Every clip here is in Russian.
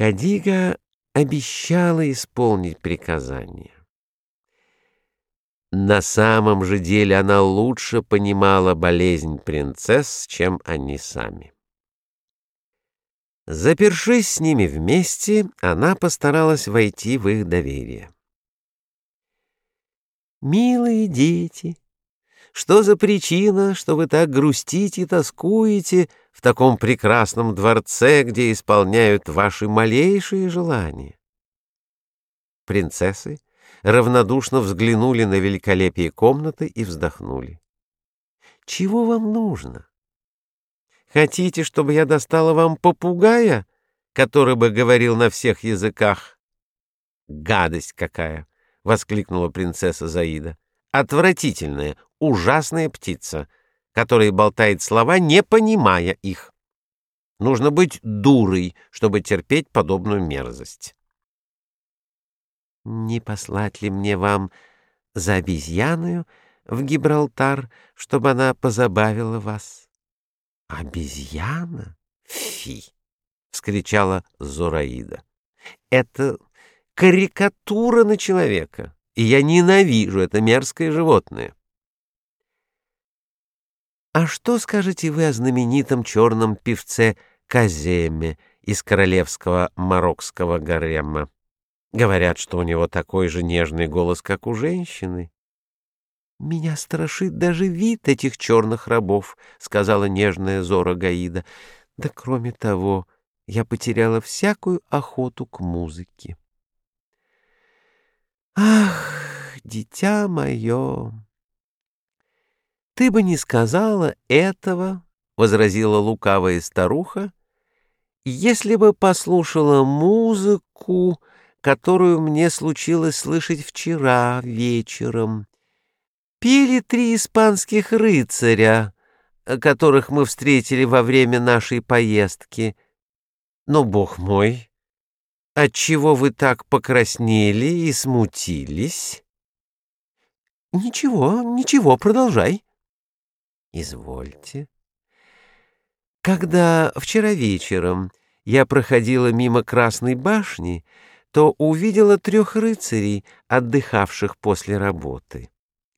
Кадига обещала исполнить приказание. На самом же деле она лучше понимала болезнь принцесс, чем они сами. Запершись с ними вместе, она постаралась войти в их доверие. «Милые дети, что за причина, что вы так грустите и тоскуете в таком прекрасном дворце, где исполняют ваши малейшие желания?» Принцессы равнодушно взглянули на великолепие комнаты и вздохнули. «Чего вам нужно? Хотите, чтобы я достала вам попугая, который бы говорил на всех языках?» «Гадость какая!» — воскликнула принцесса Заида. «Отвратительная, ужасная птица, которая болтает слова, не понимая их. Нужно быть дурой, чтобы терпеть подобную мерзость». Не послать ли мне вам за обезьяную в Гибралтар, чтобы она позабавила вас? — Обезьяна? Фи! — вскричала Зораида. — Это карикатура на человека, и я ненавижу это мерзкое животное. А что скажете вы о знаменитом черном певце Каземе из королевского марокского гарема? Говорят, что у него такой же нежный голос, как у женщины. «Меня страшит даже вид этих черных рабов», — сказала нежная Зора Гаида. «Да кроме того, я потеряла всякую охоту к музыке». «Ах, дитя мое!» «Ты бы не сказала этого», — возразила лукавая старуха, «если бы послушала музыку, которую мне случилось слышать вчера вечером. Пели три испанских рыцаря, которых мы встретили во время нашей поездки. Но, бог мой, отчего вы так покраснели и смутились? Ничего, ничего, продолжай. Извольте. Когда вчера вечером я проходила мимо Красной башни, то увидела трех рыцарей, отдыхавших после работы.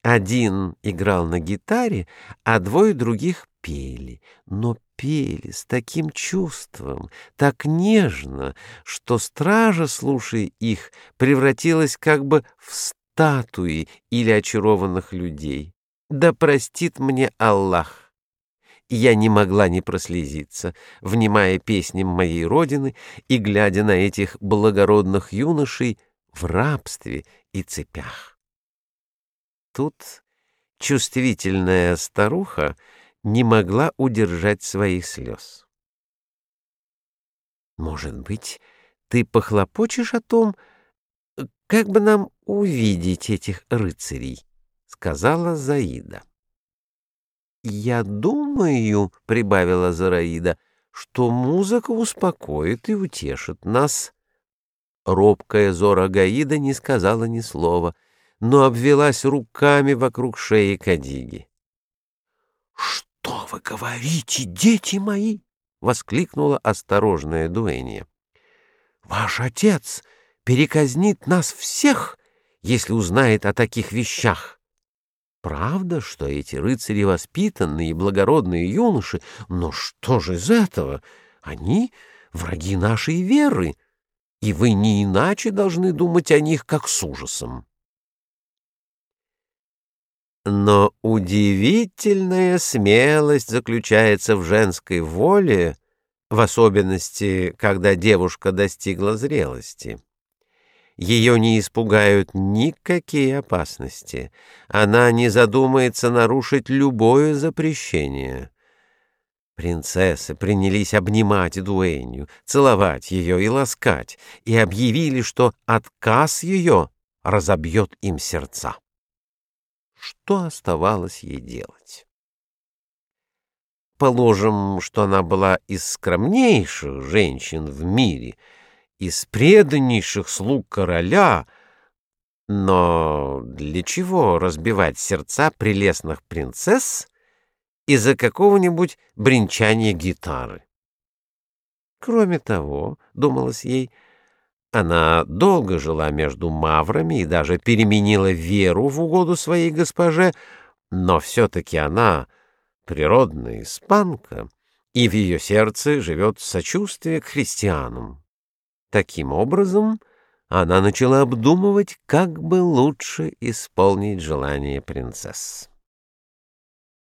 Один играл на гитаре, а двое других пели, но пели с таким чувством, так нежно, что стража, слушая их, превратилась как бы в статуи или очарованных людей. Да простит мне Аллах! я не могла не прослезиться, внимая песням моей родины и глядя на этих благородных юношей в рабстве и цепях. Тут чувствительная старуха не могла удержать своих слез. «Может быть, ты похлопочешь о том, как бы нам увидеть этих рыцарей?» — сказала Заида. «Я думаю, — прибавила Зараида, — что музыка успокоит и утешит нас». Робкая Зора Гаида не сказала ни слова, но обвелась руками вокруг шеи Кадиги. «Что вы говорите, дети мои?» — воскликнула осторожная Дуэнья. «Ваш отец переказнит нас всех, если узнает о таких вещах». Правда, что эти рыцари воспитанные и благородные юноши, но что же из этого? Они враги нашей веры, и вы не иначе должны думать о них, как с ужасом. Но удивительная смелость заключается в женской воле, в особенности, когда девушка достигла зрелости. Ее не испугают никакие опасности. Она не задумается нарушить любое запрещение. Принцессы принялись обнимать Дуэнью, целовать ее и ласкать, и объявили, что отказ ее разобьет им сердца. Что оставалось ей делать? Положим, что она была из скромнейших женщин в мире — из преданнейших слуг короля. Но для чего разбивать сердца прелестных принцесс из-за какого-нибудь бренчания гитары? Кроме того, думалось ей, она долго жила между маврами и даже переменила веру в угоду своей госпоже, но все-таки она природная испанка, и в ее сердце живет сочувствие к христианам. Таким образом, она начала обдумывать, как бы лучше исполнить желание принцессы.